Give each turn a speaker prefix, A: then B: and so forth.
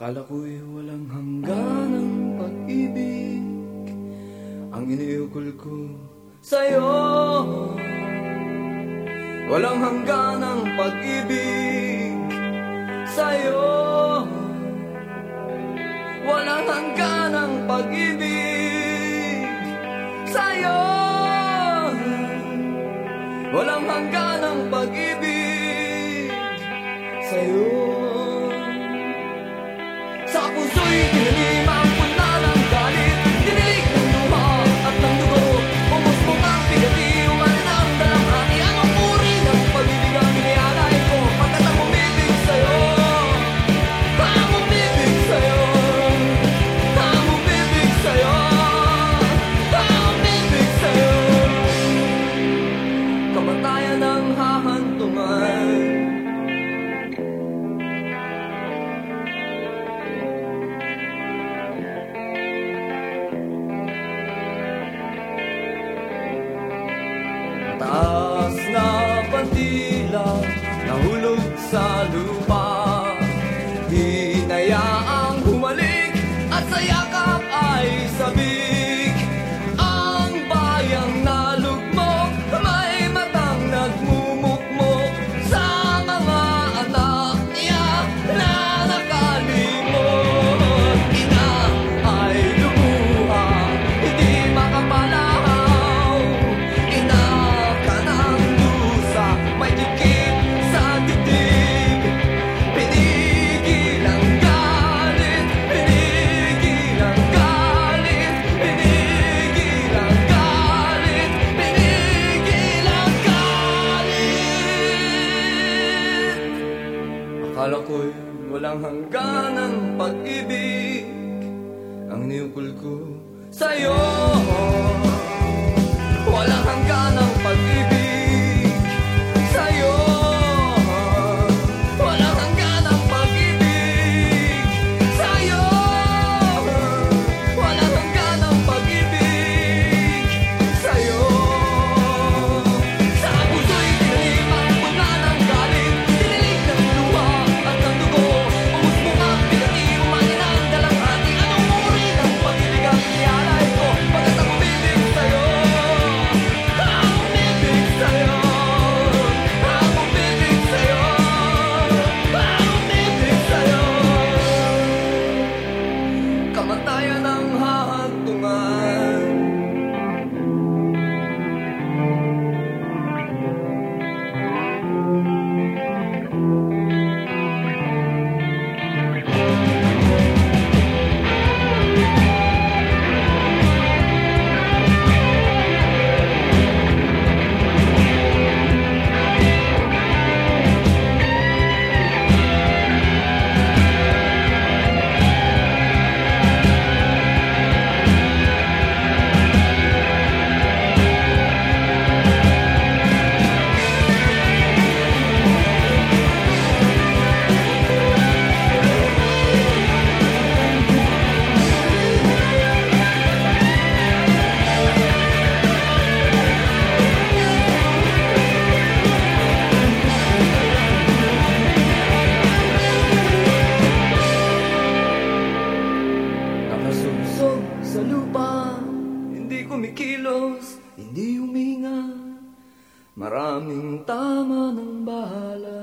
A: Kala ko'y walang hanggan ang pag-ibig. Ang iniukol ko sa'yo. Walang hanggan ang pag-ibig sa'yo. Walang hanggan ang pag-ibig sa'yo. Walang hanggan ang pag-ibig sa'yo. dila Nahulog sa lupa. Hinayaang humalik at sayak Akala ko'y walang hanggan ang pag-ibig. Ang niukol ko sa'yo. sa lupa. Hindi kumikilos, hindi huminga. Maraming tama ng bahala.